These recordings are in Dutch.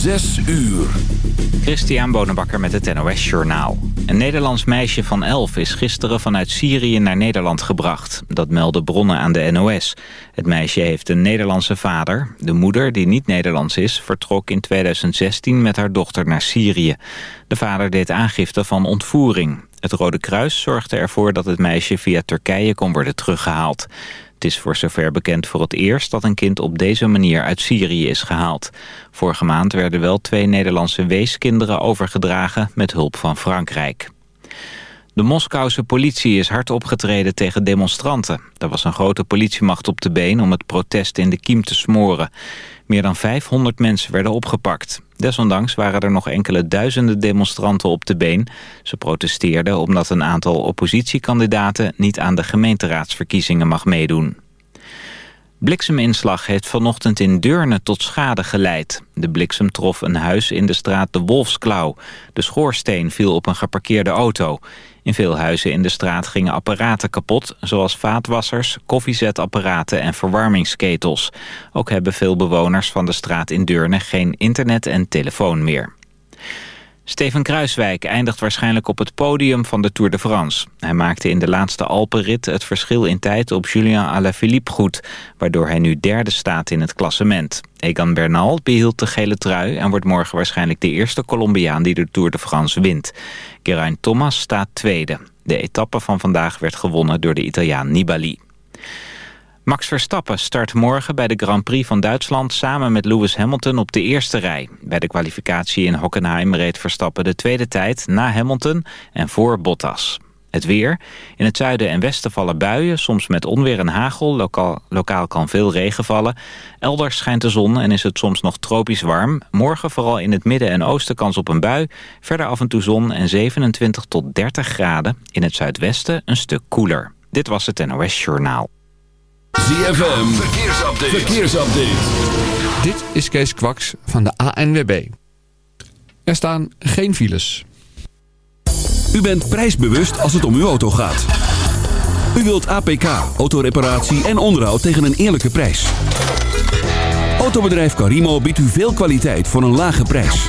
Zes uur. Christian Bonenbakker met het NOS Journaal. Een Nederlands meisje van 11 is gisteren vanuit Syrië naar Nederland gebracht. Dat melden bronnen aan de NOS. Het meisje heeft een Nederlandse vader. De moeder, die niet Nederlands is, vertrok in 2016 met haar dochter naar Syrië. De vader deed aangifte van ontvoering. Het Rode Kruis zorgde ervoor dat het meisje via Turkije kon worden teruggehaald. Het is voor zover bekend voor het eerst dat een kind op deze manier uit Syrië is gehaald. Vorige maand werden wel twee Nederlandse weeskinderen overgedragen met hulp van Frankrijk. De Moskouse politie is hard opgetreden tegen demonstranten. Er was een grote politiemacht op de been om het protest in de kiem te smoren. Meer dan 500 mensen werden opgepakt. Desondanks waren er nog enkele duizenden demonstranten op de been. Ze protesteerden omdat een aantal oppositiekandidaten niet aan de gemeenteraadsverkiezingen mag meedoen. Blikseminslag heeft vanochtend in Deurne tot schade geleid. De bliksem trof een huis in de straat de Wolfsklauw. De schoorsteen viel op een geparkeerde auto. In veel huizen in de straat gingen apparaten kapot... zoals vaatwassers, koffiezetapparaten en verwarmingsketels. Ook hebben veel bewoners van de straat in Deurne geen internet en telefoon meer. Steven Kruiswijk eindigt waarschijnlijk op het podium van de Tour de France. Hij maakte in de laatste Alpenrit het verschil in tijd op Julien Alaphilippe goed... waardoor hij nu derde staat in het klassement. Egan Bernal behield de gele trui en wordt morgen waarschijnlijk de eerste Colombiaan die de Tour de France wint. Geraint Thomas staat tweede. De etappe van vandaag werd gewonnen door de Italiaan Nibali. Max Verstappen start morgen bij de Grand Prix van Duitsland... samen met Lewis Hamilton op de eerste rij. Bij de kwalificatie in Hockenheim reed Verstappen de tweede tijd... na Hamilton en voor Bottas. Het weer. In het zuiden en westen vallen buien, soms met onweer en hagel. Lokaal, lokaal kan veel regen vallen. Elders schijnt de zon en is het soms nog tropisch warm. Morgen vooral in het midden en oosten kans op een bui. Verder af en toe zon en 27 tot 30 graden. In het zuidwesten een stuk koeler. Dit was het NOS Journaal. ZFM, verkeersupdate. verkeersupdate. Dit is Kees Kwaks van de ANWB. Er staan geen files. U bent prijsbewust als het om uw auto gaat. U wilt APK, autoreparatie en onderhoud tegen een eerlijke prijs. Autobedrijf Carimo biedt u veel kwaliteit voor een lage prijs.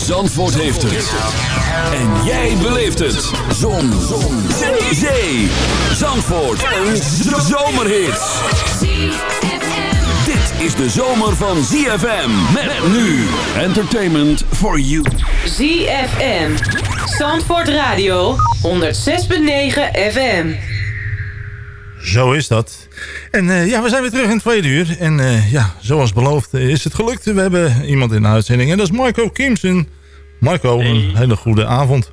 Zandvoort heeft het. En jij beleeft het. Zon. Zon. Zee. Zee. Zandvoort. Een zomerhit. Dit is de zomer van ZFM. Met nu. Entertainment for you. ZFM. Zandvoort Radio. 106.9 FM. Zo is dat. En uh, ja, we zijn weer terug in het tweede uur. En uh, ja, zoals beloofd uh, is het gelukt. We hebben iemand in de uitzending. En dat is Marco Kimsen. Marco, hey. een hele goede avond.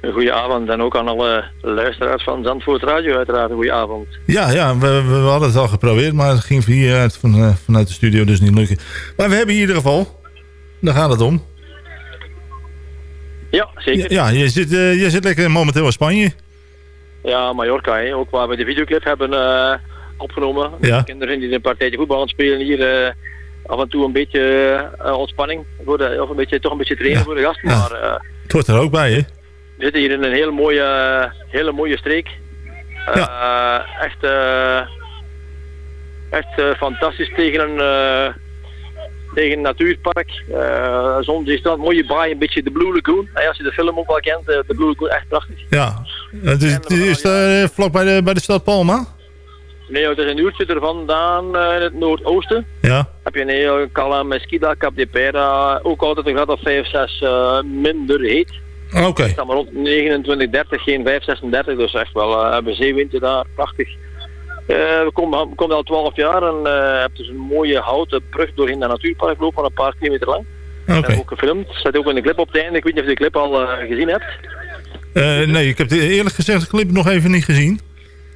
Een goede avond. En ook aan alle luisteraars van Zandvoort Radio uiteraard een goede avond. Ja, ja we, we, hadden het al geprobeerd. Maar het ging via uit van, vanuit de studio dus niet lukken. Maar we hebben in ieder geval. Daar gaat het om. Ja, zeker. Ja, je zit, je zit lekker momenteel in Spanje. Ja, Mallorca, hè. ook waar we de videoclip hebben uh, opgenomen. Ja. Kinderen die een partijtje voetbal aan het spelen hier. Uh, af en toe een beetje uh, ontspanning. Voor de, of een beetje, toch een beetje trainen Ja. voor de gasten. Ja. Maar Het hoort er ook bij, hè? we zitten hier in een hele mooie, hele mooie streek. echt echt fantastisch tegen een, tegen een natuurpark. Uh, Zonzeestrand, mooie baai, een beetje de Blue Lagoon. Hey, als je de film ook wel kent, de Blue Lagoon, echt prachtig. Ja, het is, het is uh, vlak bij de, bij de stad Palma? Nee, het is een uurtje er vandaan in het noordoosten. Ja. Heb je een heel Cala Mesquita, Cap de Pera, ook altijd een graad of 5, 6 minder heet. Oké. Okay. maar rond 29, 30, geen 5, 36, dus echt wel, hebben zeewinter daar, prachtig. We komen, we komen al 12 jaar en uh, heb dus een mooie houten brug doorheen naar natuurpark lopen van een paar kilometer lang. Okay. ook gefilmd. Zet ook in de clip op het einde. Ik weet niet of je de clip al uh, gezien hebt. nee, ik heb de, eerlijk gezegd de clip nog even niet gezien.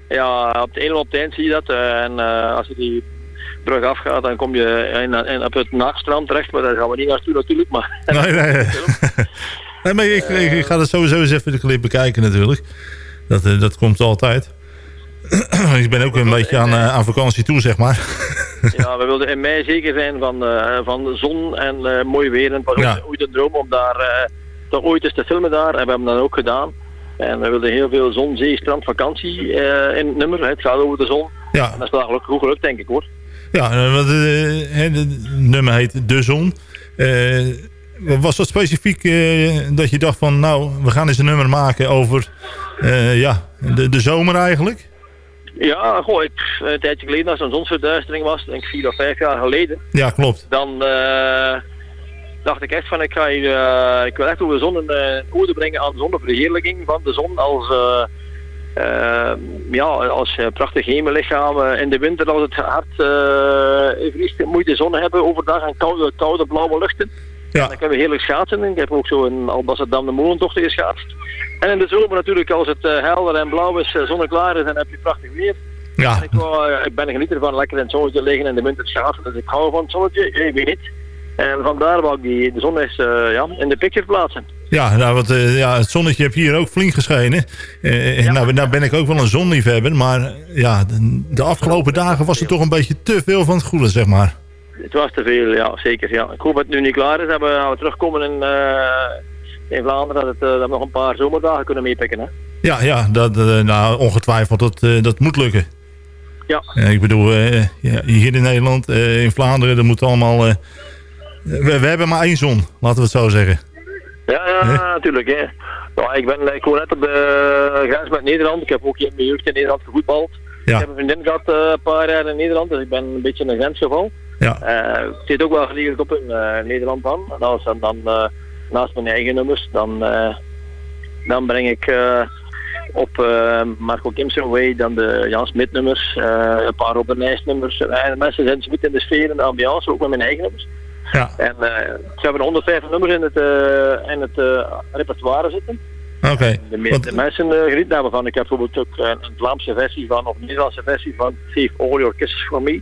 Ja, op het ene op het eind zie je dat. en als je die brug afgaat, dan kom je in, in, op het nachtstrand terecht. Maar daar gaan we niet naartoe natuurlijk. Maar nee, nee. nee maar ik, ik, ik, ga dat sowieso eens even de clip bekijken natuurlijk. Dat, dat komt altijd. ik ben ook een beetje aan, uh, aan vakantie toe, zeg maar. ja, we wilden in mei zeker zijn van, uh, van zon en uh, mooi weer. En het was ja. ooit een droom om daar toch ooit eens te filmen daar. En we hebben dat ook gedaan. En we wilden heel veel zon, zee, strand, vakantie in het nummer. Het gaat over de zon. Ja. En dat is wel gelukkig goed gelukt, denk ik hoor. Ja, want het nummer heet De Zon. was dat specifiek dat je dacht van, nou, we gaan eens een nummer maken over ja, de, de zomer eigenlijk? Ja, goh, ik, een tijdje geleden als er een zonsverduistering was, denk ik vier of vijf jaar geleden. Ja, klopt. Dan uh, dacht ik echt van, ik, ga hier, uh, ik wil echt over de zon een uh, ode brengen aan de zonneverheerlijking van de zon als, ja, als prachtig hemellichaam. in de winter als het hard vriest, moet je de zon hebben overdag en koude, koude blauwe luchten. Ja. Dan kunnen we heerlijk schaatsen. Ik heb ook zo in Alblasserdam de Molentochten geschaatst. En in de zomer natuurlijk, als het uh, helder en blauw is, uh, zonneklaar is, dan heb je prachtig weer. Ja. En ik, wou, uh, ik ben een genieter van lekker in het zonnetje liggen en de winter schaatsen. Dus ik hou van het zonnetje, je weet niet. En vandaar wou ik die, de zon eens ja, in de picture plaatsen. Ja, nou, want, ja, het zonnetje heb hier ook flink geschenen. Ja. Nou, nou ben ik ook wel een zonliefhebber. Maar ja, de, de afgelopen dagen was het toch een beetje te veel van het goede, zeg maar. Het was te veel, ja, zeker. Ja. Ik hoop dat het nu niet klaar is. Dat we, we terugkomen in, uh, in Vlaanderen, dat, het, uh, dat we nog een paar zomerdagen kunnen meepikken. Hè? Ja, ja dat, uh, nou, ongetwijfeld, dat, dat moet lukken. Ja. ik bedoel, ja, hier in Nederland, in Vlaanderen, dat moet allemaal... We, we, hebben maar één zon, laten we het zo zeggen. Ja, ja natuurlijk. Hè. Nou, ik, ben, ik woon net op de grens met Nederland. Ik heb ook hier in mijn jeugd in Nederland gevoetbald. Ja. Ik heb een vriendin gehad een paar jaar in Nederland, dus ik ben een beetje een grensgeval. Ja. Uh, ik zit ook wel geregeld op in uh, Nederland dan. En als dan, dan naast mijn eigen nummers, dan, dan breng ik op Marco Kimson Way dan de Jan Smit nummers, een paar Robert Nijs nummers. En mensen zijn goed in de sfeer en de ambiance, ook met mijn eigen nummers. Ja. En ze hebben 150 nummers in het, in het repertoire zitten. Oké. Okay. De meeste mensen genieten daarvan. Ik heb bijvoorbeeld ook een, een Vlaamse versie van, of een Nederlandse versie van Save All Your Kisses For Me.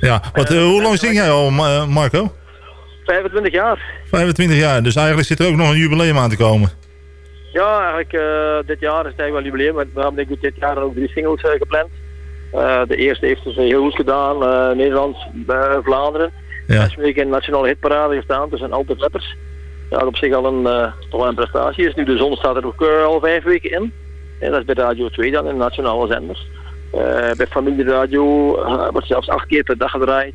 Ja, wat, uh, hoe lang zing jij al, Marco? 25 jaar. 25 jaar, dus eigenlijk zit er ook nog een jubileum aan te komen. Ja, eigenlijk uh, dit jaar is het eigenlijk wel jubileum. We hebben denk ik dit jaar ook drie singles uh, gepland. de eerste heeft dus heel goed gedaan, Nederland, Vlaanderen. Ja. Weken in de nationale hitparade gestaan, dus zijn altijd letters. Ja, dat op zich al een, toch wel een prestatie is. Nu de zon staat er ook al vijf weken in. Ja, dat is bij Radio 2 dan, in de nationale zenders. Bij familieradio uh, wordt zelfs acht keer per dag gedraaid.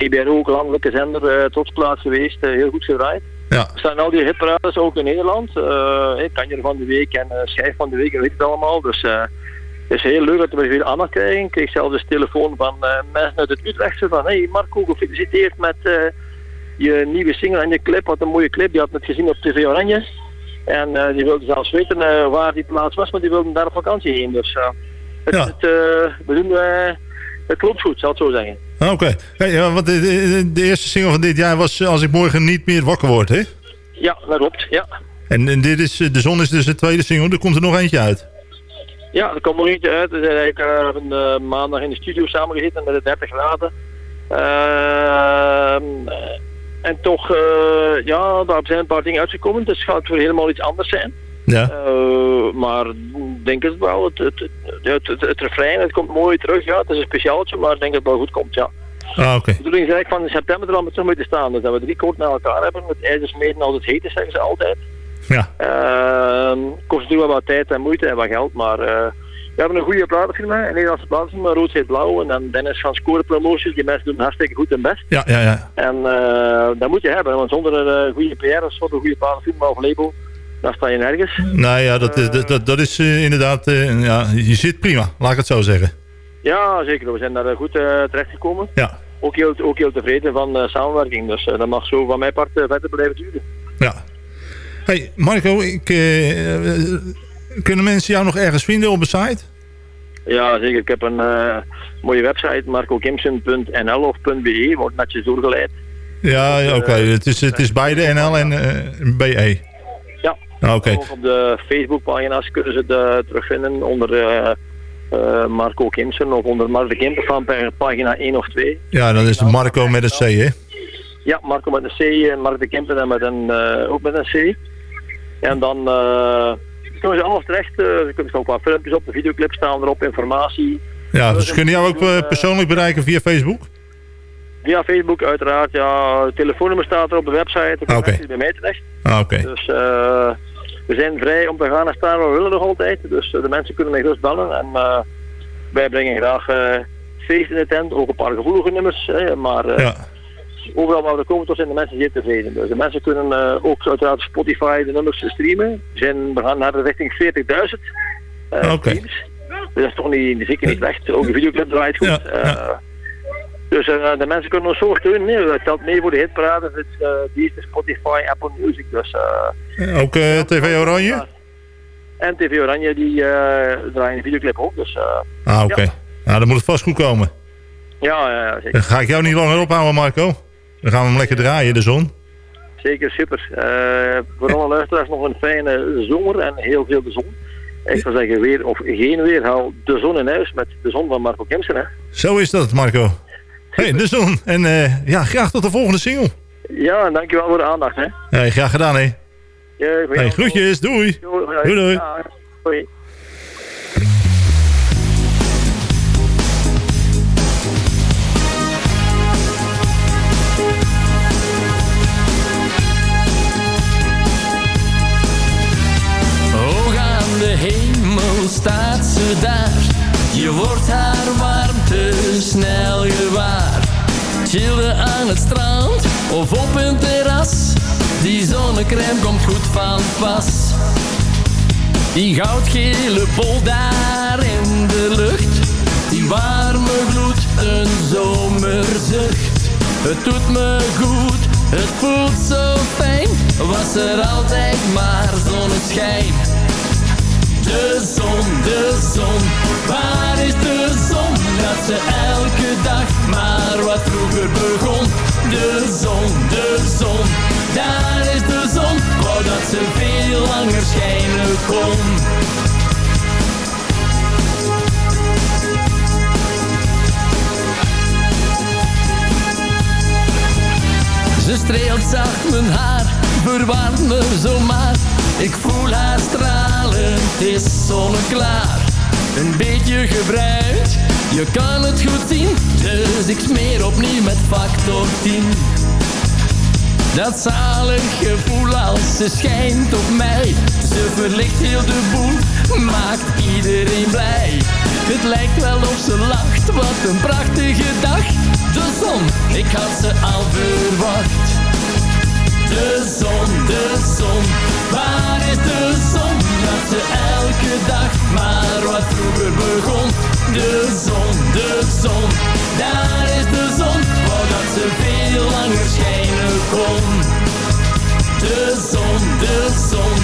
Uh, GBRO, ook landelijke zender, uh, trotsplaats geweest, heel goed gedraaid. Ja. Er staan al die hitparades ook in Nederland. Kanjer van de week en Schijf van de week, en weet het allemaal. Dus het is heel leuk dat we veel aandacht krijgen. Ik kreeg zelfs eens telefoon van mensen uit het Utrechtse van... Hey Marco, gefeliciteerd met je nieuwe single en je clip. Wat een mooie clip, die had het gezien op TV Oranje. En die wilde zelfs weten waar die plaats was, maar die wilden daar op vakantie heen. Dus... Het, Ja. het, uh, we doen, uh, het klopt goed, zal ik zo zeggen. Oké. Okay. Hey, ja, want de, de, de, eerste single van dit jaar was Als ik morgen niet meer wakker word, hè? Ja, dat klopt, ja. En, en dit is, De Zon is dus de tweede single, er komt er nog eentje uit. Ja, er komt nog eentje uit. We zijn eigenlijk uh, een, maandag in de studio samengezeten met de 30 graden. Uh, en toch, uh, ja, daar zijn een paar dingen uitgekomen. Dus het gaat voor helemaal iets anders zijn. Ja. Uh, maar ik denk het wel. Het, het, het, het, het refrein, het komt mooi terug. Ja, het is een speciaaltje, maar ik denk dat het wel goed komt, ja. Ah, oké. De bedoeling is eigenlijk van in september er al met staan. Dus dat we drie koord naar elkaar hebben. Met ijzersmeten als het heet is, zeggen ze altijd. Ja. Uh, kost natuurlijk wel wat tijd en moeite en wat geld, maar uh, We hebben een goede platenfirma, een Nederlandse platenfirma, rood, wit, blauw. En dan Dennis van Score Promotions, die mensen doen hartstikke goed en best. Ja, ja, ja. En uh, dat moet je hebben, want zonder een goede PR of een goede platenfirma of label, dan sta je nergens. Nou ja, dat, is, dat, dat is uh, inderdaad, ja, je zit prima, laat ik het zo zeggen. Ja, zeker. We zijn daar goed terechtgekomen. Ja. Ook heel, ook heel tevreden van samenwerking, dus dat mag zo van mijn part verder blijven duren. Ja. Hey Marco, ik, kunnen mensen jou nog ergens vinden op de site? Ja, zeker. Ik heb een uh, mooie website, marcokimsen.nl of .be, wordt netjes doorgeleid. Ja, ja oké. Okay. het, is, het is beide NL en uh, BE. Ah, oké. Ook op de Facebookpagina's kunnen ze het terugvinden onder uh, Marco Kimsen of onder Mark de Kimper van pagina 1 of 2. Ja, dat is Marco met een C, hè? Ja, Marco met een C en Mark de Kimper en met een, ook met een C. En dan kunnen ze alles terecht. Uh, ze kunnen ook wat filmpjes op, de videoclip staan erop, informatie. Ja, dus ze kunnen jou ook uh, persoonlijk bereiken via Facebook? Via Facebook uiteraard, ja. Het telefoonnummer staat er op de website. Oké. Okay. bij mij terecht. Ah, oké. Okay. Dus uh, we zijn vrij om te gaan en staan waar we willen nog altijd. Dus de mensen kunnen mij gerust bellen. En wij brengen graag feest in de tent. Ook een paar gevoelige nummers. maar ja overal waar we komen, toch zijn de mensen zeer tevreden. Dus de mensen kunnen ook uiteraard Spotify de nummers streamen. We, zijn, we gaan naar de richting 40.000 uh, okay. Dus dat is toch niet, zeker niet slecht. Ook de videoclip draait goed. Ja, ja. Dus uh, de mensen kunnen ons zo steunen. Nee, dat telt mee voor de hitparade. Het is die is Spotify, Apple Music. Dus, ook TV Oranje? En TV Oranje die draaien de videoclip ook. Dus, ah, oké. Okay. Nou, dan moet het vast goed komen. Ja, zeker. Dan ga ik jou niet langer ophouden, Marco. Dan gaan we hem lekker draaien, de zon. Zeker, super. Voor alle luisteraars nog een fijne zomer en heel veel de zon. Ik zou zeggen, weer of geen weer, haal de zon in huis met de zon van Marco Kemsen. Hè? Zo is dat, Marco. Hey, de zon. En uh, ja, graag tot de volgende single. Ja, dankjewel voor de aandacht. Hè? Hey, graag gedaan, hè. Ja, hey, groetjes, doei. Doei, doei. doei. Ja, doei. staat ze daar. Je wordt haar warmte snel gewaar. Chillen aan het strand of op een terras. Die zonnecrème komt goed van pas. Die goudgele bol daar in de lucht. Die warme gloed, een zomerzucht. Het doet me goed, het voelt zo fijn. Was er altijd maar zonneschijn. De zon, de zon, waar is de zon? Dat ze elke dag maar wat vroeger begon. De zon, de zon, daar is de zon. Wou dat ze veel langer schijnen kon. Ze streelt zacht mijn haar, verwarmt me zomaar. Ik voel haar het is zonneklaar. Een beetje gebruikt, je kan het goed zien. Dus ik smeer opnieuw met factor 10. Dat zalig gevoel als ze schijnt op mij. Ze verlicht heel de boel, maakt iedereen blij. Het lijkt wel of ze lacht, wat een prachtige dag. De zon, ik had ze al verwacht. De zon, de zon, waar is de zon? Dat ze elke dag maar wat vroeger begon. De zon, de zon, daar is de zon. Wou ze veel langer schijnen kon. De zon, de zon,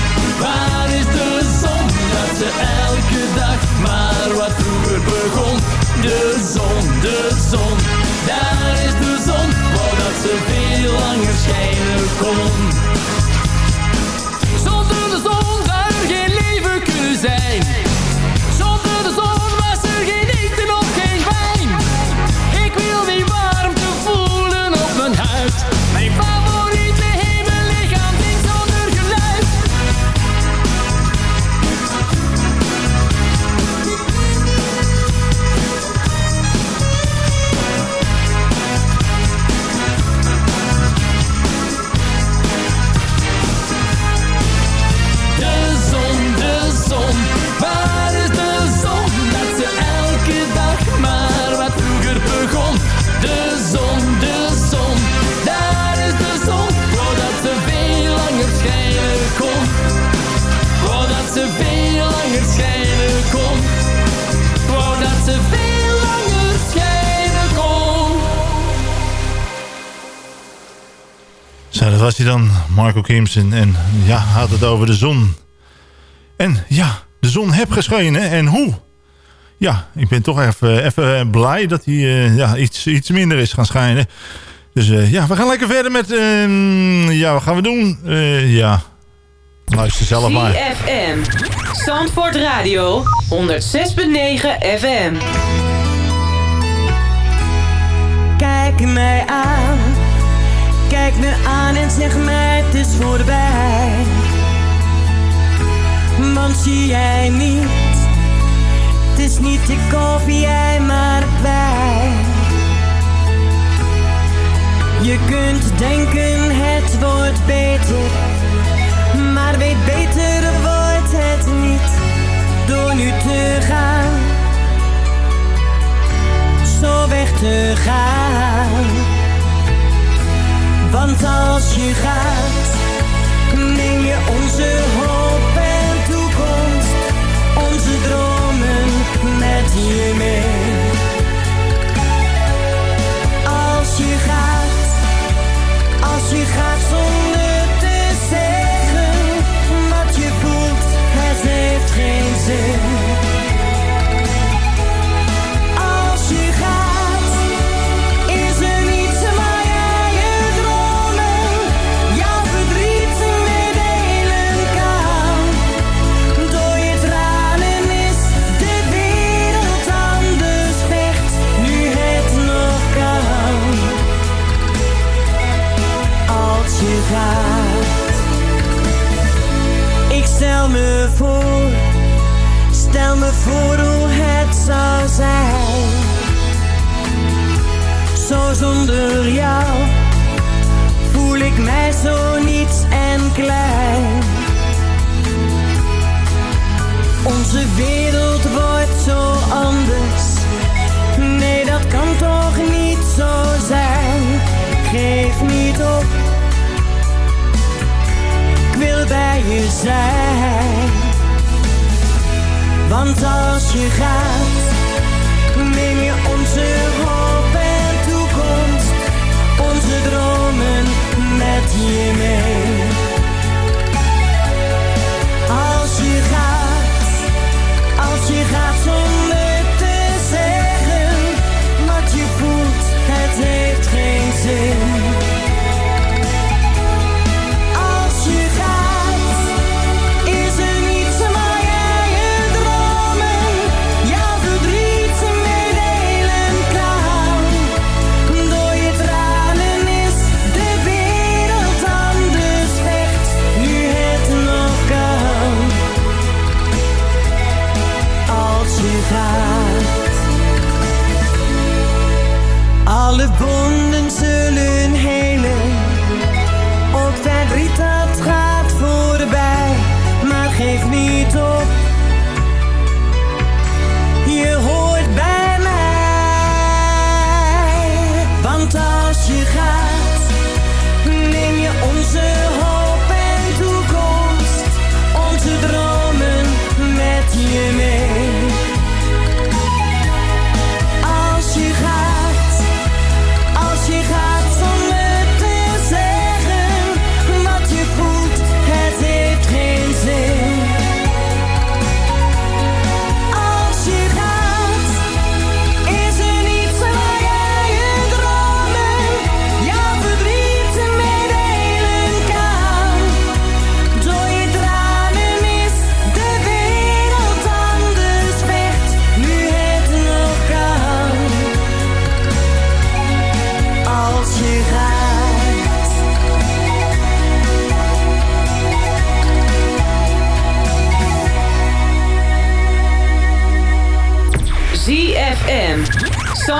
waar is de zon? Dat ze elke dag maar wat vroeger begon. De zon, de zon, daar is de zon. Wou ze veel langer schijnen kon. Hij dan, Marco Kimsen. En ja, had het over de zon. En ja, de zon heb geschenen. En hoe? Ja, ik ben toch even, even blij dat hij uh, ja, iets, iets minder is gaan schijnen. Dus uh, ja, we gaan lekker verder met... Uh, ja, wat gaan we doen? ja, luister zelf maar. CFM, Zandvoort Radio, 106.9 FM. Kijk mij aan, kijk me aan en zeg mij het is voorbij. Want zie jij niet, het is niet ik of jij maar wij. Je kunt denken het wordt beter, maar weet beter wordt het niet door nu te gaan. Zo weg te gaan. Want als je gaat, neem je onze hoop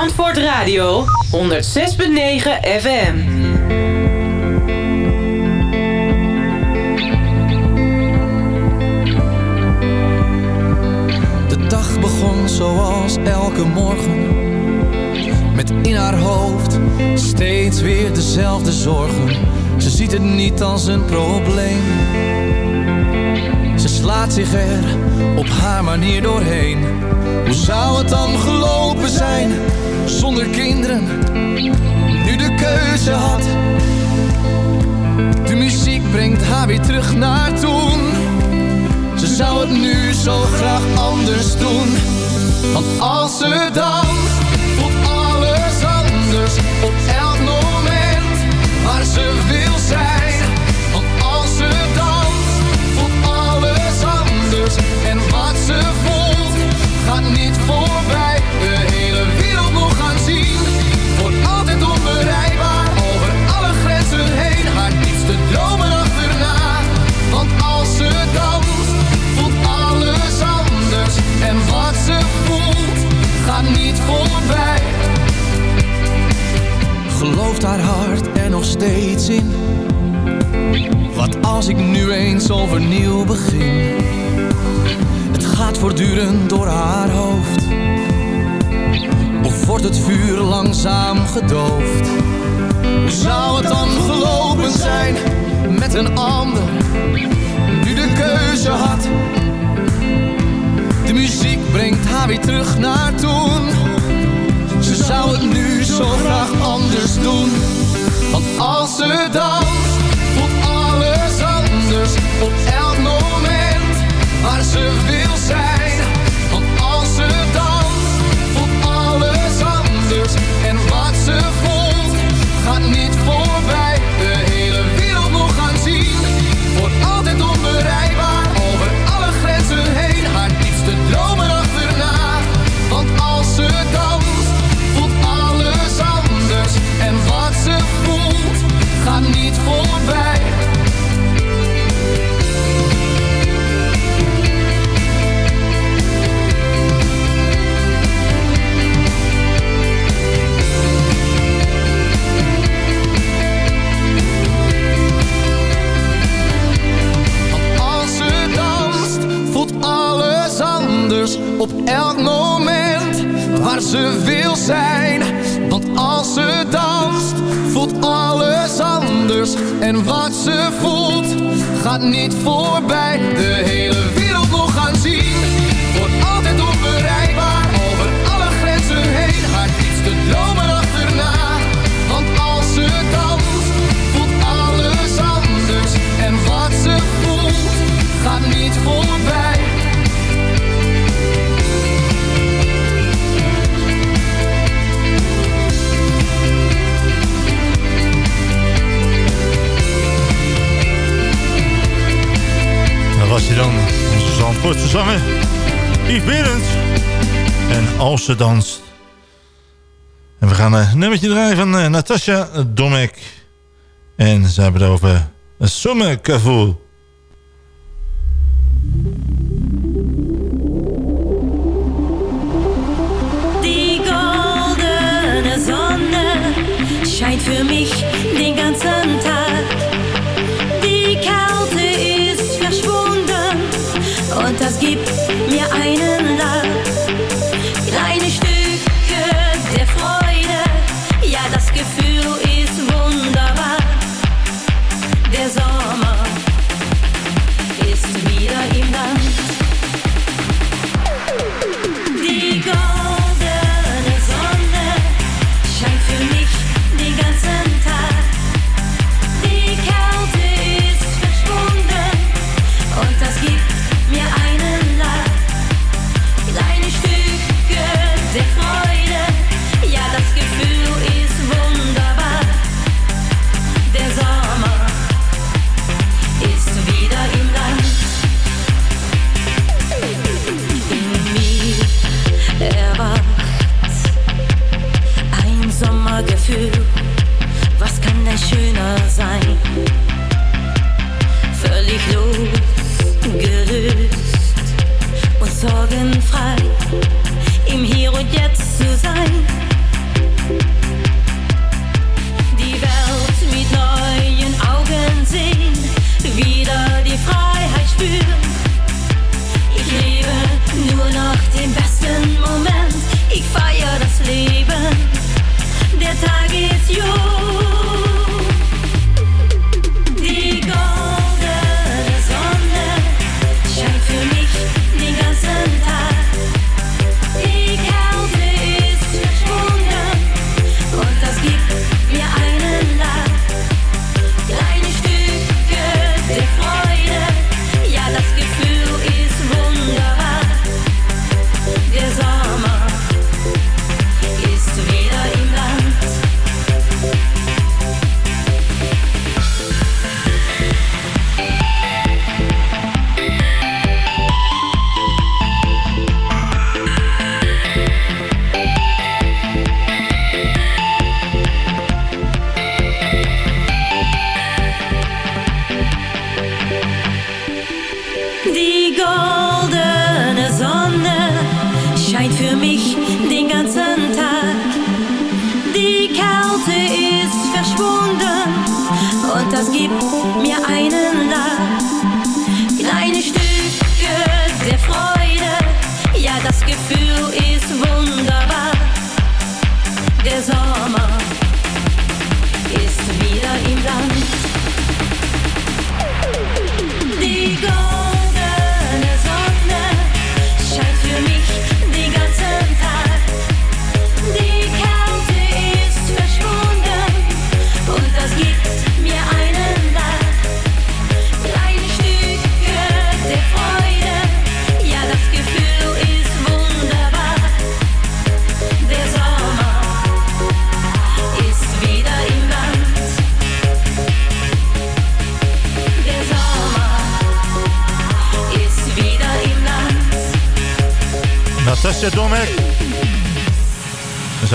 Zandvoort Radio, 106.9 FM. De dag begon zoals elke morgen. Met in haar hoofd steeds weer dezelfde zorgen. Ze ziet het niet als een probleem. Ze slaat zich er op haar manier doorheen. Hoe zou het dan gelopen zijn zonder kinderen Nu de keuze had haar weer terug naar toen. Ze zou het nu zo graag anders doen. Want als ze danst, voelt alles anders op elk moment waar ze wil zijn. Want als ze danst, voelt alles anders. En wat ze voelt, gaat niet voorbij. Steeds in? Wat als ik nu eens overnieuw begin? Het gaat voortdurend door haar hoofd. Of wordt het vuur langzaam gedoofd? Hoe zou het dan gelopen zijn met een ander? Nu de keuze had. De muziek brengt haar weer terug naar toen. Ze zou het nu zo graag anders doen. Want als ze danst, voelt alles anders op elk moment. Waar ze wil op elk moment waar ze wil zijn. Want als ze danst, voelt alles anders. En wat ze voelt, gaat niet voorbij. De hele was hij dan, onze Zandvoortse zanger. Yves Berends. En als ze danst. En we gaan een nummertje draaien van uh, Natasha Domek. En ze hebben het over een zomergevoel. Die goldene Sonne scheint für mich den ganzen Tag.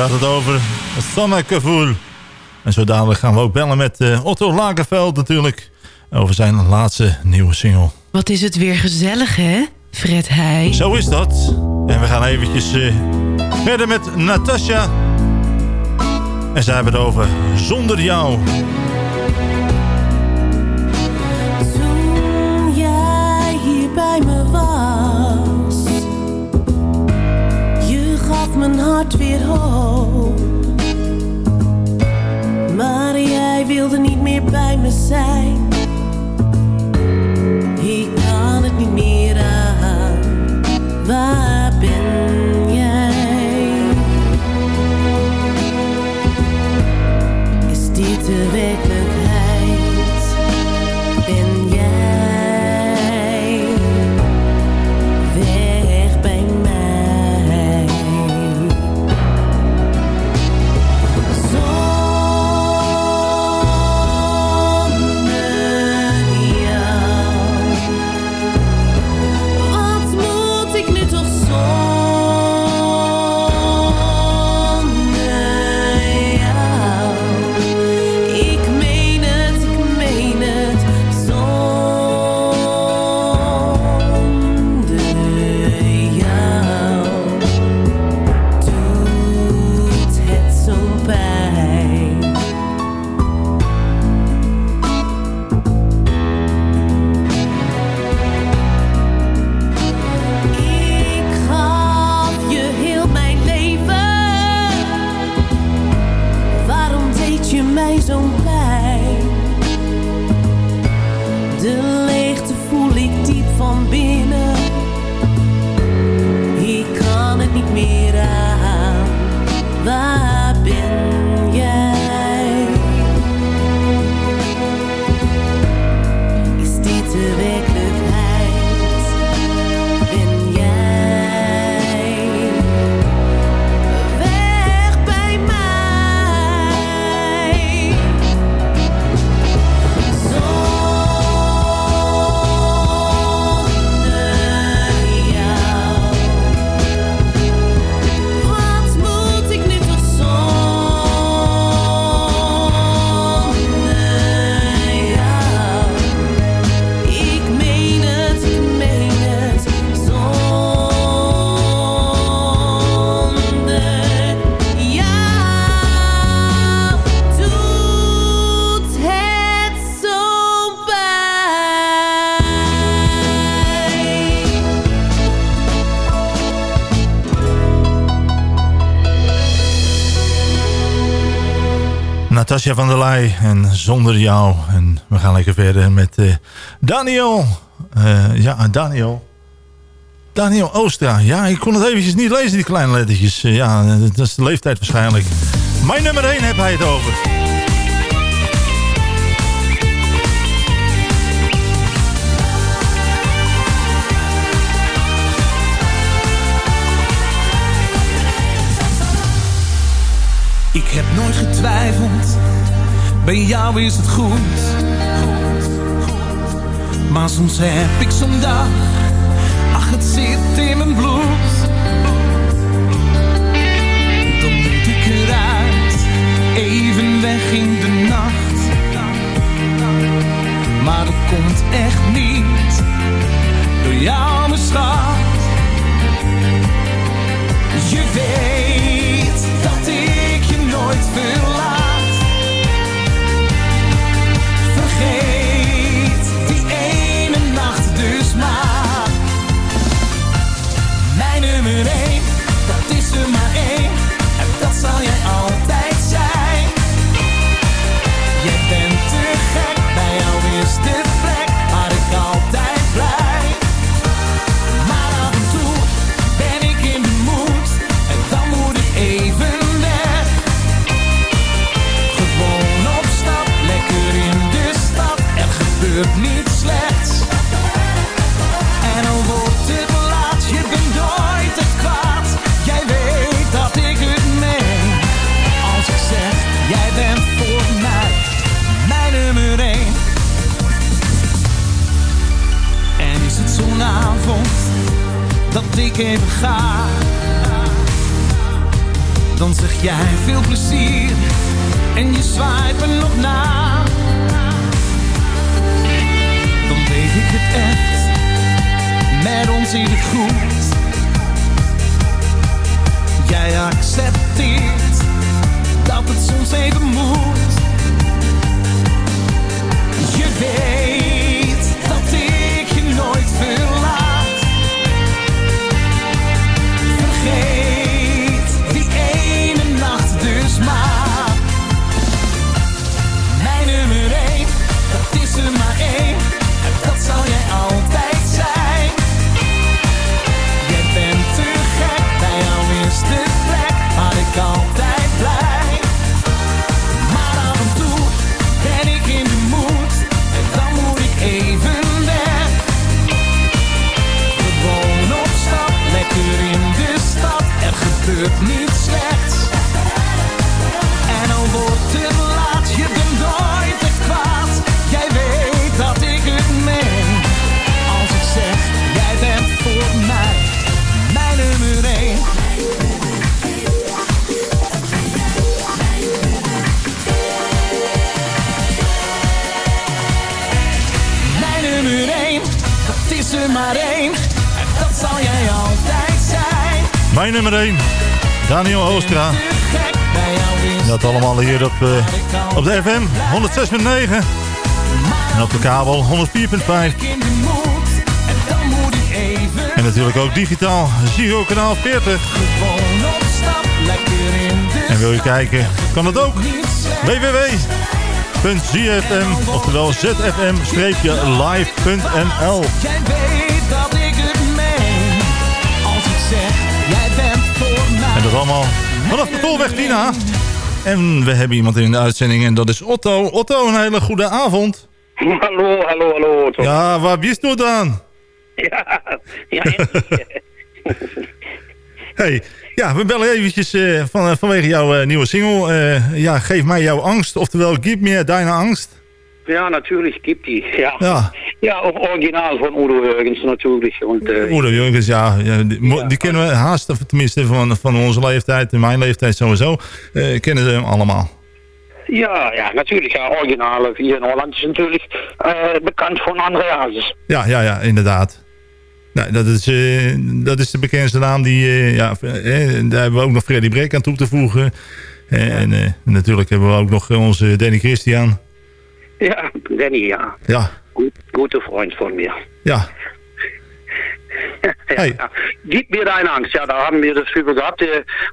Gaat het over. En zo dadelijk gaan we ook bellen met eh, Otto Lagerveld natuurlijk. Over zijn laatste nieuwe single. Wat is het weer gezellig, hè? Fred Heij. Zo is dat. En we gaan eventjes eh, verder met Natasja. En zij hebben het over Zonder Jou. Mijn hart weer hoop. Maar jij wilde niet meer bij me zijn. Ik kan het niet meer aan. Waar ben jij? Is dit de werkelijkheid? Natasja van der Leij en Zonder Jou. En we gaan lekker verder met eh, Daniel. Eh, ja, Daniel. Daniel Oostra. Ja, ik kon het eventjes niet lezen, die kleine lettertjes. Eh, ja, dat is de leeftijd waarschijnlijk. Mijn nummer 1 heb hij het over. Ik heb nooit getwijfeld, bij jou is het goed. Maar soms heb ik zo'n dag, ach het zit in mijn bloed. Dan moet ik eruit, even weg in de nacht. Maar dat komt echt niet, door jou mijn schat. Je weet dat ik je nooit verlaat. liefde maar één, en dat zal jij altijd. Dat ik even ga. Dan zeg jij veel plezier en je zwaait nog na. Dan weet ik het echt, met ons zit het goed. Jij accepteert dat het soms even moet. Je weet Mijn nummer 1, Daniel Oostra. Dat allemaal hier op, eh, op de FM 106.9. En op de kabel 104.5. in de moed. En natuurlijk ook digitaal, Ziggo kanaal 40. gewoon op stap. Lekker in de En wil je kijken, kan dat ook. www.zfm, oftewel zfm-live.nl dat allemaal vanaf de Tolweg Tina. En we hebben iemand in de uitzending en dat is Otto. Otto, een hele goede avond. Hallo, hallo, hallo. Otto. Ja, waar bist du dan? Ja, ja, Hey, ja, we bellen eventjes eh, van, eh, vanwege jouw eh, nieuwe single. Ja, geef mij jouw angst, oftewel Gib mir deine Angst. Ja, natürlich gibt die. Ja, Ja, ja auch original von Udo natürlich. Und, äh, Oede Jurgens, ja, ja, die, kennen we haast, of tenminste van, van onze leeftijd, en mijn leeftijd sowieso, eh, kennen ze hem allemaal. ja, ja, natürlich. Ja, Originale hier in Holland is natürlich äh, bekannt von Andreas. Ja, ja, ja, inderdaad. Nou, dat, is, eh, dat is de bekendste naam die, eh, ja, eh, daar hebben we ook nog Freddy Breek aan toe te voegen. Eh, En eh, natuurlijk hebben we ook nog onze Danny Christian. Ja, Danny, ja. Ja, Gut, guter Freund von mir. ja, ja, ja. Gib mir deine Angst. Ja, da haben wir das über gehabt.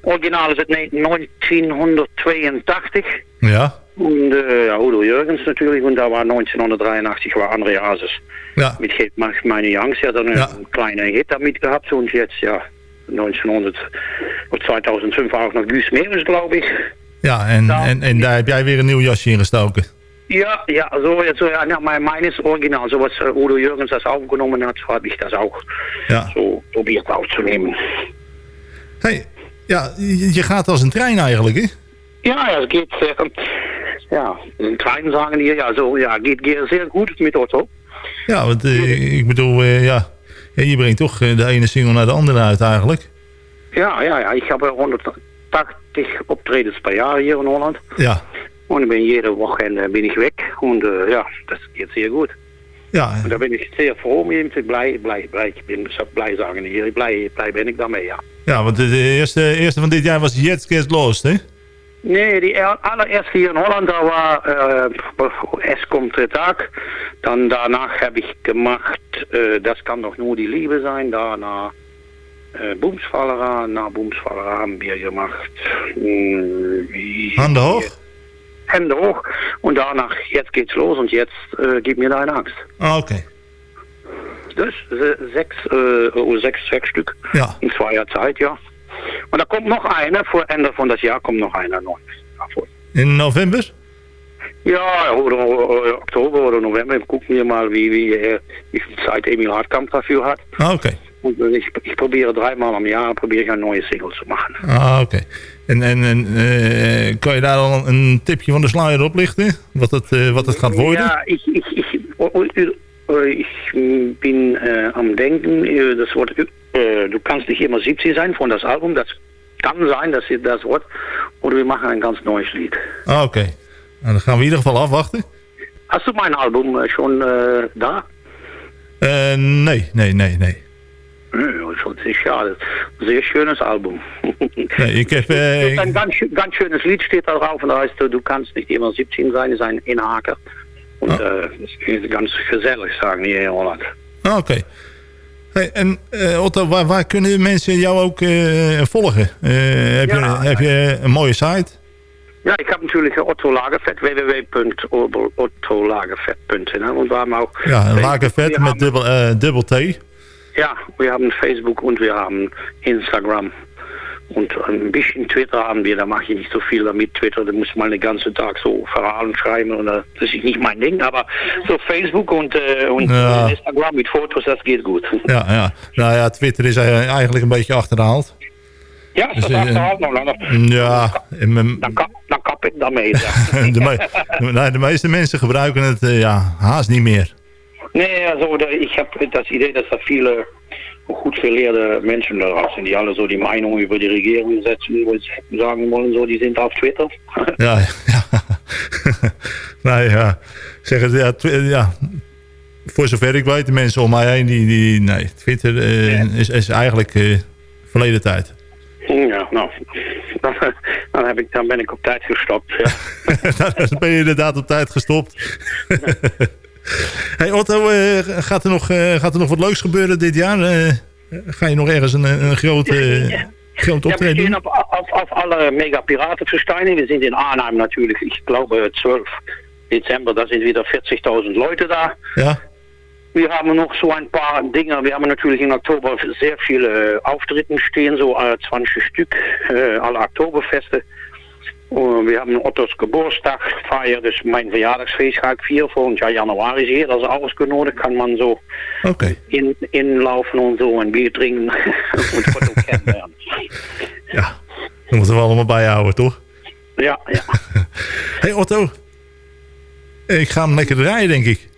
Original ist es ne- 1982. ja, Und äh, ja, Udo Jürgens natürlich. Und da war 1983 war Andreases. ja, Mit mag meine Angst. Ja, dann Ja. einen kleinen Hit damit gehabt. Und jetzt, ja, 1900, of 2005 auch noch Guus Meeuwis, glaube ich. ja. En, Nou, en, en daar heb jij weer een nieuw jasje in gestoken. Ja, ja, so so, ja, ja, mein, meines Original, so was Udo Jürgens das aufgenommen hat, habe ich das auch Ja. so probiert aufzunehmen. Hey, ja, je gaat als een trein eigenlijk, hè? Ja, ja, es geht, äh, ja, in kleinen sagen die, ja, so, ja, geht, geht sehr gut mit Otto. Ja, want eh, ik bedoel, eh, ja, je brengt toch eh, de ene single naar de andere uit eigenlijk. Ja, ja, ja, ich habe 180 Optretens per Jahr hier in Holland. Ja, Und ich bin jede Woche bin ich weg und äh, ja, das geht sehr gut. ja, Und da bin ich sehr froh mit ihm, blij, blij, blij, ich bin so blij sagen hier, blij, blij ben ik daarmee, ja. ja want de eerste, eerste van dit jaar was Jetzt geht's los, hè? Nee, die er- allereerste hier in Holland, war äh, Es kommt der Tag. Dann danach habe ich gemacht, äh, das kann doch nur die Liebe sein. Danach äh, Boomsfallera, na Boomsfallera haben wir gemacht. Hm, wie-? Hände hoch. Und danach, jetzt geht's los und jetzt äh, gib mir deine Angst. Ah. Dus äh, sechs, äh, sechs, sechs Stück Ja. in zwei Jahr Zeit, ja. Und da kommt noch einer, vor Ende von das Jahr kommt noch einer neu. Davor. In november? Ja, oder äh, Oktober oder November gucken wir mal, wie, wie, wie viel Zeit Emil Hartkamp dafür hat. Ah, oké. Und ich, ich probiere dreimal am Jahr probiere ich eine neue Single zu machen. Ah, oké. En, en, en eh, kan je daar al een tipje van de sluier oplichten? Wat het, eh, wat het gaat worden? Ja, ich, Äh, Ich mm, bin äh, am Denken, äh, das Wort, äh, du kannst nicht immer 70 sein von das Album, das kann sein, dass ihr das Wort, oder wir machen ein ganz neues Lied. Ah, oké. Nou, dan gaan we in ieder geval afwachten. Hast du mein Album schon da? Eh, nee, nee, nee, nee. Das ist schade. Sehr schönes Album. Ik heb... eh, ik- ein ganz, ganz schönes Lied steht da drauf und da heißt, du kannst nicht immer 17 sein, ist ein Inhaker. Und äh, das ist ganz gesellig, sagen hier in Holland. Ah, Oké. Hey, en eh, Otto, waar, waar kunnen mensen jou ook eh, volgen? Heb, je, heb je een mooie site? Ja, ich habe natürlich Otto haben auch... Ja, lagervet met dubbel, dubbel T. Ja, wir haben Facebook und wir haben Instagram. Und ein bisschen Twitter haben wir, da mache ich nicht so viel damit. Twitter, da muss man den ganzen Tag so verhalen schreiben und äh, das ist nicht mein Ding. Aber so Facebook und, äh, und Ja. Instagram mit Fotos, das geht gut. Ja, ja. Nou ja, Twitter is eh, eigenlijk een beetje achterhaald. Ja, Dus, dat eh, achterhaald nog langer? Ja, in mijn- Dan, kap, dan kap ik daarmee. de, me- nou, de meeste mensen gebruiken het eh, ja, haast niet meer. Nee, also da, ich habe das Idee, dass da viele gut gelehrte Menschen da sind, die alle so die Meinung über die Regierung setzen, wo sie sagen wollen, so, die sind auf Twitter. Ja, ja. nee, ja. Zeg het, ja, twi- ja. Voor zover ik weet, de mensen om mij heen, die, die nee, Twitter eh, is, is eigenlijk eh, verleden tijd. Ja, nou, dan, dan, heb ik, dan ben ik op tijd gestopt. Ja. Dan ben je inderdaad op tijd gestopt. Hey Otto, eh, gaat, er nog, eh, gaat er nog wat leuks gebeuren dit jaar? Eh, ga je nog ergens een, een groot Ja, wir optreden doen? auf, auf, auf alle Mega-Piratenversteine. Wir sind in Arnhem natürlich, ich glaube 12 Dezember, da sind wieder 40.000 Leute da. Ja? Wir haben noch so ein paar Dinge. Wir haben natürlich im Oktober sehr viele Auftritten stehen, so äh, 20 Stück, äh, alle Oktoberfeste. Und wir haben Ottos Geburtstag feiern, das ist mein Verjaardagsfeest ga ik vieren. Volgend jaar januari is hier, dat is ausgenodigd. Kan man zo Oké. in, inlaufen und so ein Bier kennenlernen. Ja, dat moeten we allemaal bijhouden, toch? Ja, ja. hey Otto, ik ga hem lekker draaien, denk ik.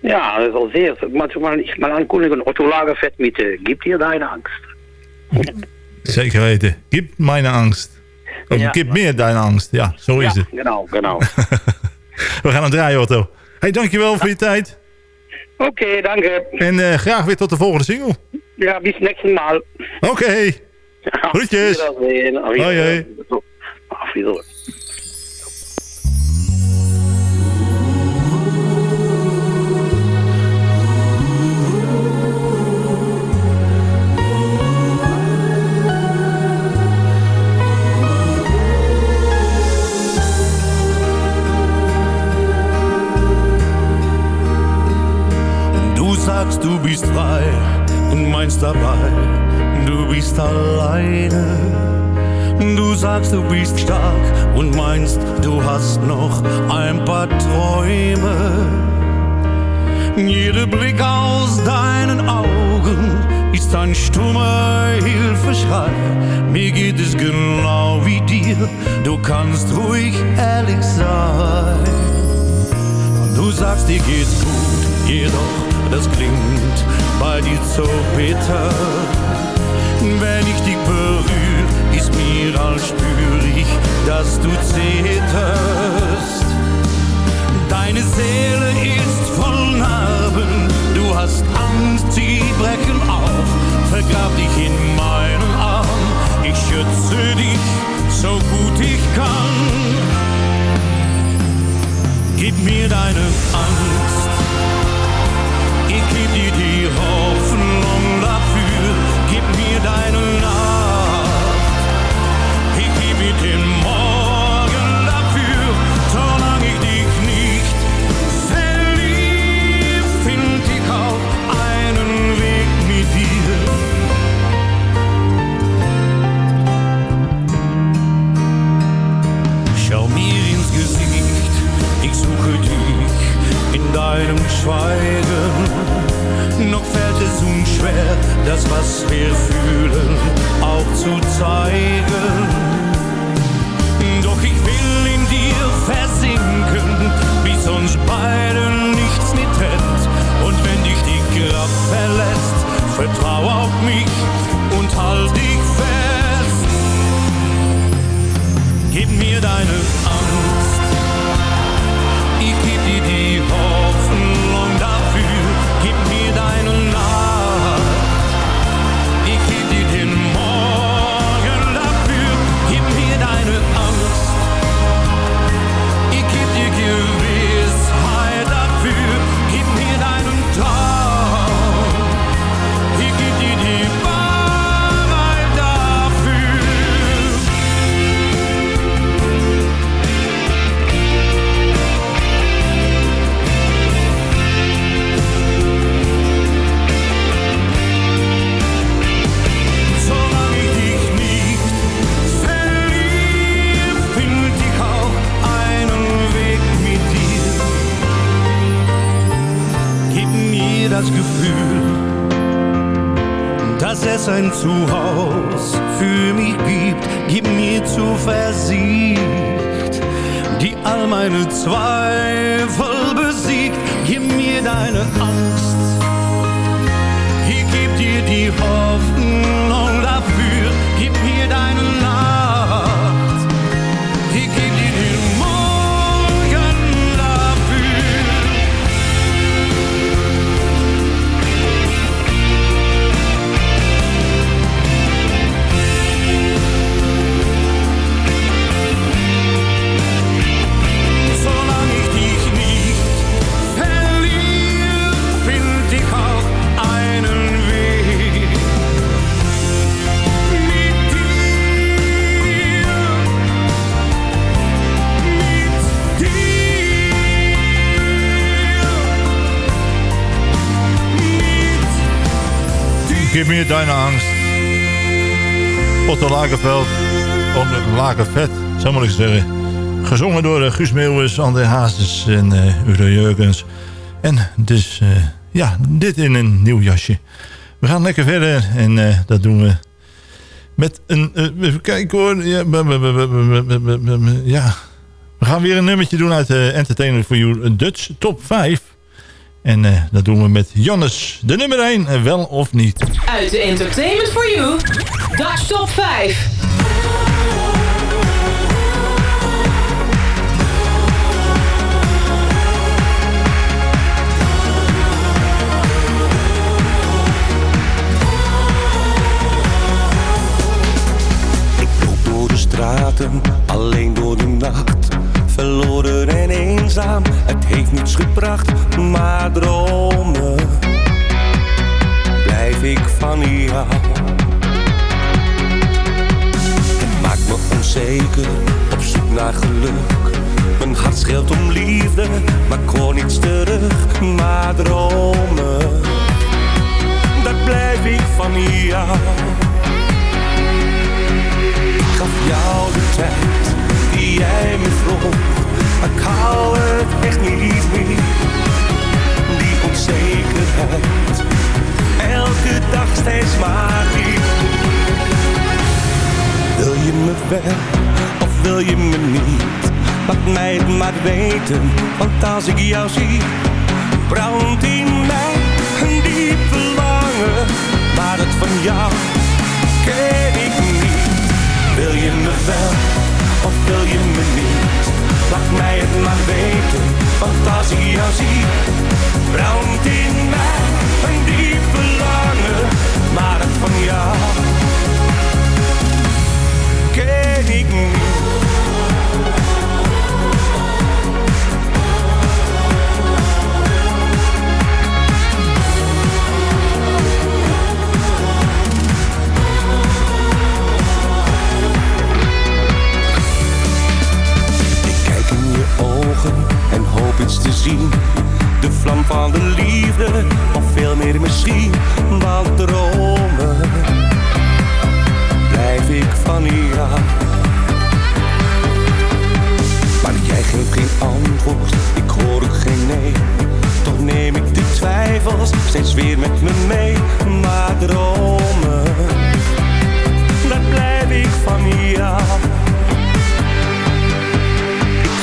Ja, das ist auch sehr. Man, man, ich mal ankündigen, Otto Lagerfett mit äh, Gib dir deine Angst. Zeker weten. Gib meine Angst. Of Ja. gib meer deine Angst. Ja, zo is ja, het. genau, genau. We gaan hem draaien, Otto. Hey, dankjewel voor je tijd. Oké, danke. En eh, graag weer tot de volgende single. Ja, bis nächsten Mal. Oké. Groetjes. Wiedersehen. Auf Hoi, hoi. Auf bist frei und meinst dabei, du bist alleine. Du sagst, du bist stark und meinst, du hast noch ein paar Träume. Jeder Blick aus deinen Augen ist ein stummer Hilfeschrei. Mir geht es genau wie dir, du kannst ruhig ehrlich sein. Du sagst, dir geht's gut, jedoch das klingt bei dir so bitter. Wenn ich dich berühre, ist mir, als spür ich, dass du zitterst. Deine Seele ist voll Narben, du hast Angst, sie brechen auf. Vergrab dich in meinen Arm, ich schütze dich so gut ich kann. Gib mir deine Angst, ich geb dir die Hoffnung je deine angst. Otto Lagerveld, op Lagervet, zou moet ik zeggen. Gezongen door eh, Guus Meeuwis, André Hazes en eh, uh, Udo Jurgens. En dus, eh, ja, dit in een nieuw jasje. We gaan lekker verder en dat doen we met een... even kijken hoor. Ja, we gaan weer een nummertje doen uit de Entertainment for You Dutch Top 5. En eh, dat doen we met Jannes, de nummer 1, wel of niet. Uit de Entertainment for You, Dutch Top 5. loop door de straten, alleen door de nacht. Verloren en eenzaam, het heeft niets gebracht, maar dromen. Blijf ik van jou. Het maakt me onzeker, op zoek naar geluk. Mijn hart schreeuwt om liefde, maar ik hoor niets terug, maar dromen. Dat blijf ik van jou. Ik gaf jou de tijd jij me vroeg. Ik hou het echt niet meer. Die onzekerheid, elke dag steeds maar weer. Wil je me wel of wil je me niet? Laat mij het maar weten, want als ik jou zie, brandt in mij een diep verlangen. Maar het van jou ken ik niet. Wil je me wel wil je me niet? Laat mij het maar weten, want als ik jou zie, brandt in mij een diep verlangen. Maar het van jou ken ik niet. En hoop iets te zien. De vlam van de liefde, of veel meer misschien. Want dromen blijf ik van jou. Maar jij geeft geen antwoord, ik hoor ook geen nee. Toch neem ik de twijfels steeds weer met me mee. Maar dromen, dat blijf ik van jou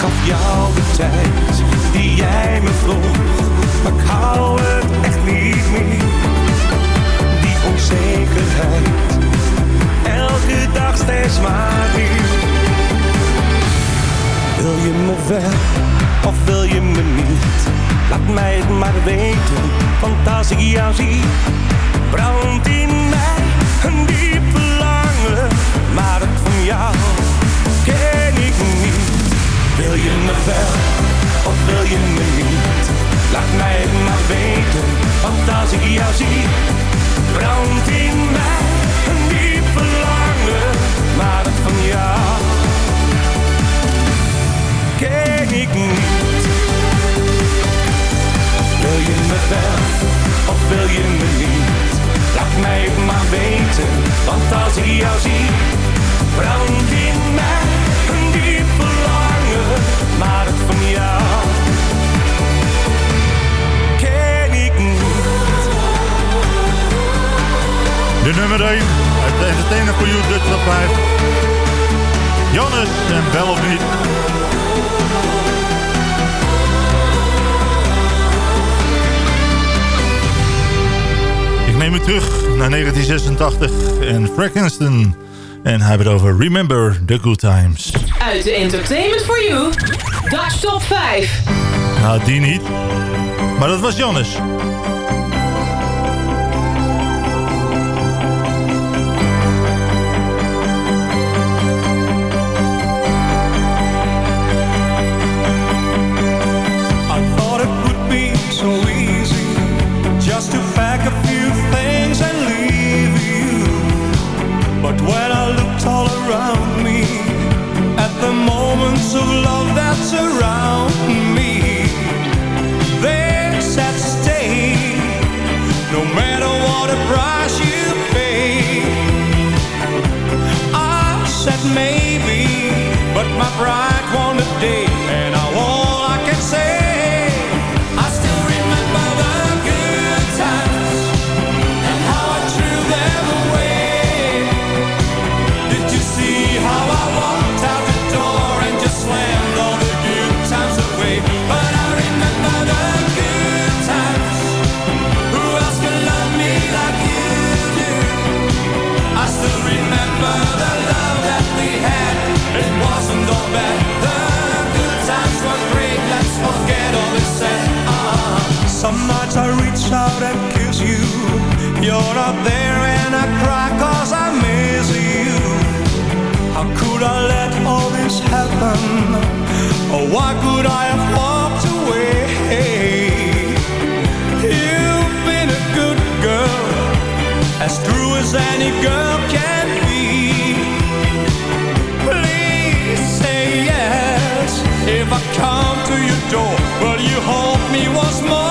gaf jou de tijd die jij me vroeg, maar ik hou het echt niet meer. Die onzekerheid, elke dag steeds maar weer. Wil je me wel of wil je me niet? Laat mij het maar weten, want als ik jou zie want als ik jou zie, brandt in mij een diep verlangen. Maar het van jou ken ik niet. De nummer 1 uit de Entertainer for You Dutch Top 5. Jannes en Bel of niet. Ik neem u terug naar 1986 en Frank Kingston. En hij het over Remember the Good Times. Uit de Entertainment for You, Dutch Top 5. Nou, die niet. Maar dat was Jannes. Of love I reach out and kiss you. You're not there and I cry cause I miss you. How could I let all this happen? Or why could I have walked away? You've been a good girl, as true as any girl can be. Please say yes if I come to your door. Will you hold me once more?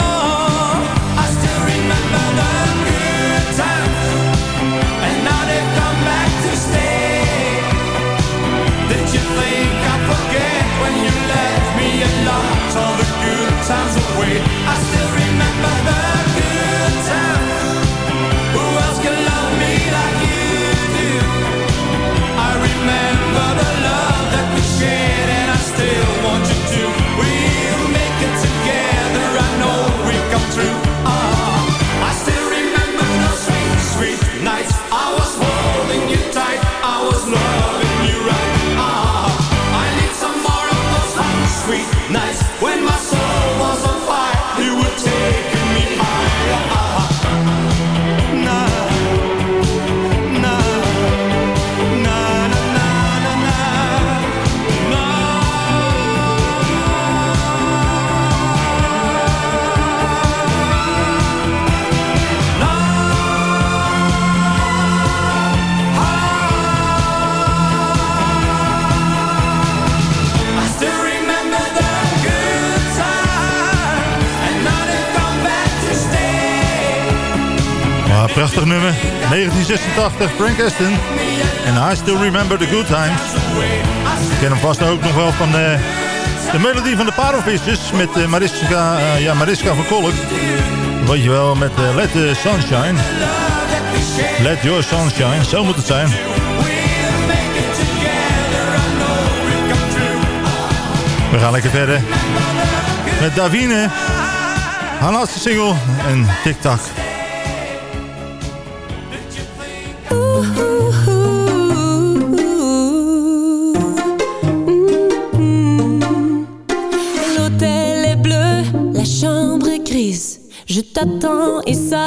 All the good times away? I still remember the nummer. 1986, Frank Aston. En I Still Remember the Good Times. Je kent hem vast ook nog wel van de, de melodie van de Parelvissers. Met eh, Mariska, eh, ja, Mariska van Kolk. Weet je wel, met eh, Let the Sunshine. Let Your Sunshine, zo moet het zijn. We gaan lekker verder. Met Davine. Haar laatste single en Tic t'attends et ça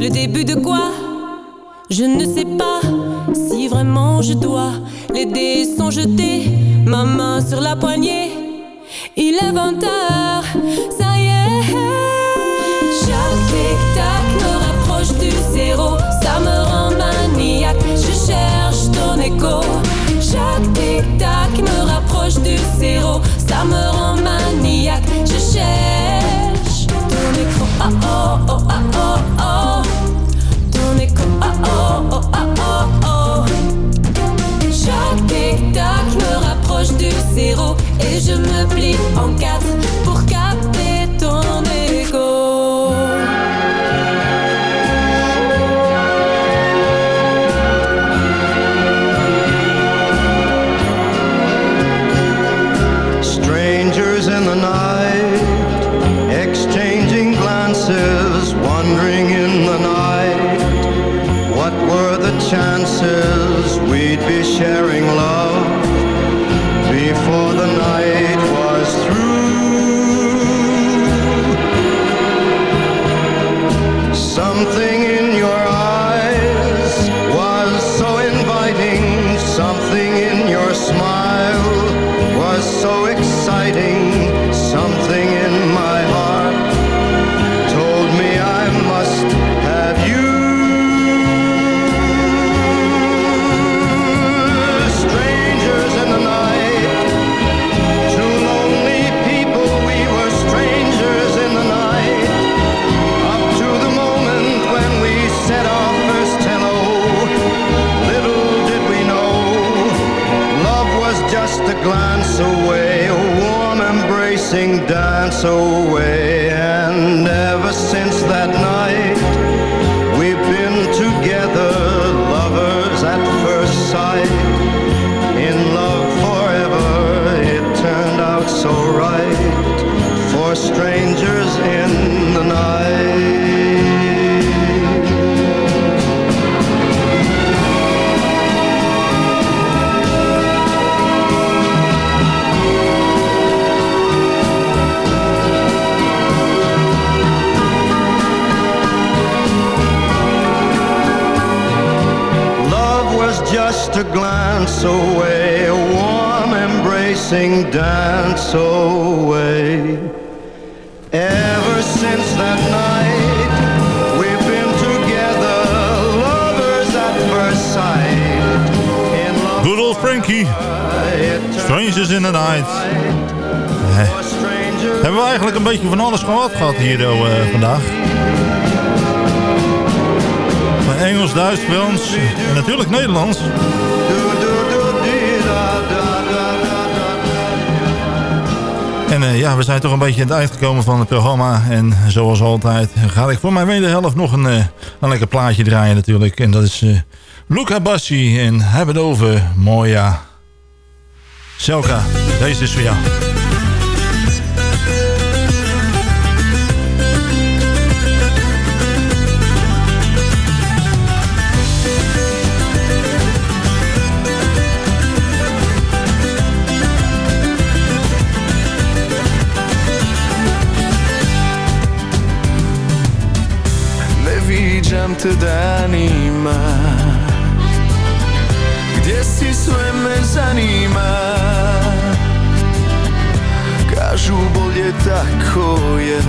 Le début de quoi? Je ne sais pas si vraiment je dois. Les dés sont jetés, ma main sur la poignée. Il est 20 heures, ça y est. Chaque tic-tac me rapproche du zéro. Ça me rend maniaque, je cherche ton écho. Chaque tic-tac me rapproche du zéro. Ça me rend maniaque, je cherche. Chaque tic-tac me rapproche du zéro et je me plie en quatre. glance away, a warm embracing dance away. to glance away, a warm embracing dance away. Ever since that night, we've been together, lovers at first sight. Good old Frankie, strangers in the night. Hebben we eigenlijk een beetje van alles gehad gehad hier uh, vandaag. Engels, Duits, Frans en natuurlijk Nederlands. En eh, ja, we zijn toch een beetje aan het eind gekomen van het programma. En zoals altijd ga ik voor mijn wederhelft nog een, eh, een lekker plaatje draaien natuurlijk. En dat is eh Luca Bassi en Hebben het over Moja. Selka, deze is voor jou. Viđam te danima. Gdje si sve me zanima? Kažu bolje tako je.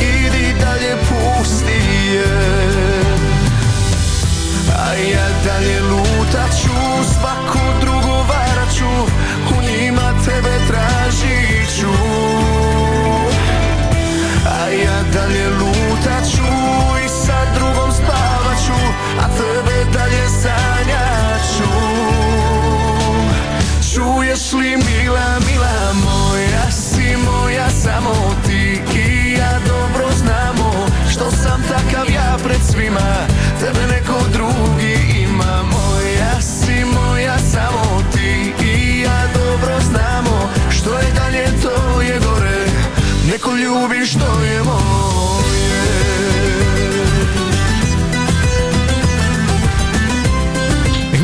Idi dalje pusti je. A ja dalje lutat ću Svaku drugu varat ću U njima tebe tražit ću dalje lutat ću i sa drugom spavat ću A tebe dalje sanjat ću. Čuješ li mila, mila moja Si moja samo ti i ja dobro znamo Što sam takav ja pred svima. Tebe neko drugi ima Moja si moja samo ti i ja dobro znamo Što je dalje to je gore. Neko ljubi što je moje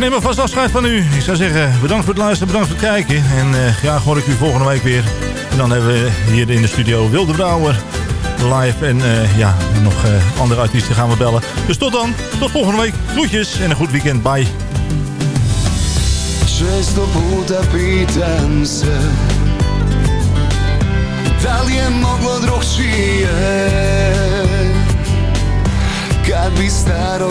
Neem alvast afscheid van u. Ik zou zeggen, bedankt voor het luisteren, bedankt voor het kijken. En eh, graag hoor ik u volgende week weer. En dan hebben we hier in de studio Wilde Brouwer live. En eh, ja, nog eh, andere artiesten gaan we bellen. Dus tot dan, tot volgende week. Groetjes en een goed weekend. Bye. Često puta pitam se Da staro